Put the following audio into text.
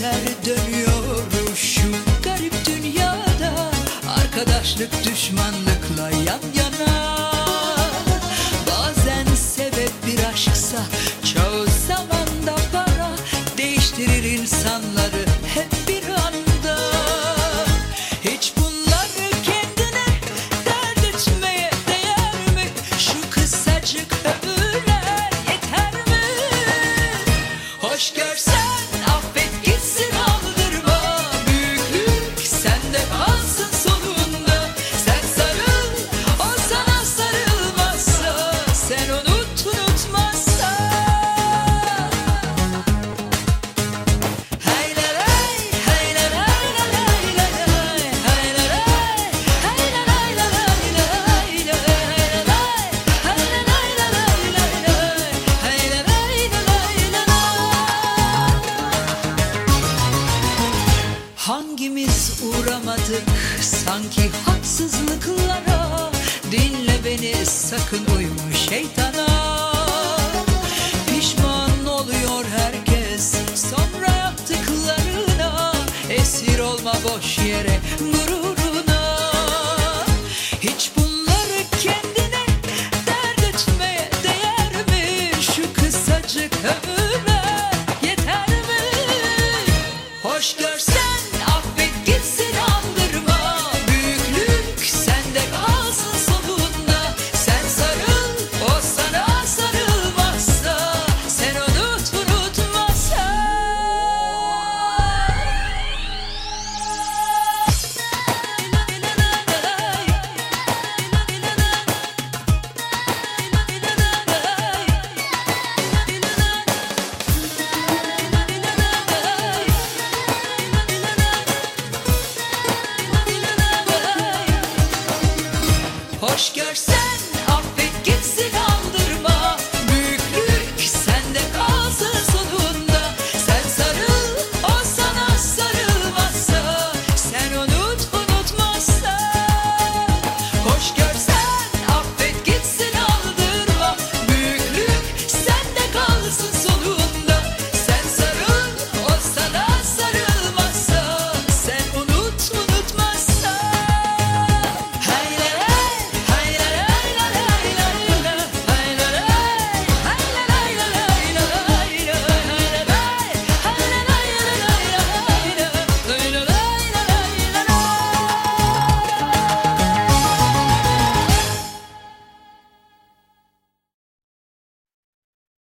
neler dönüyor şu garip dünyada? Arkadaşlık düşmanlıkla yan hangimiz uğramadık sanki haksızlıklara. Dinle beni sakın uyma şeytana. Pişman oluyor herkes sonra yaptıklarına. Esir olma boş yere gururuna. Hiç bunları kendine dert etmeye değer mi? Şu kısacık ömür wash yourself.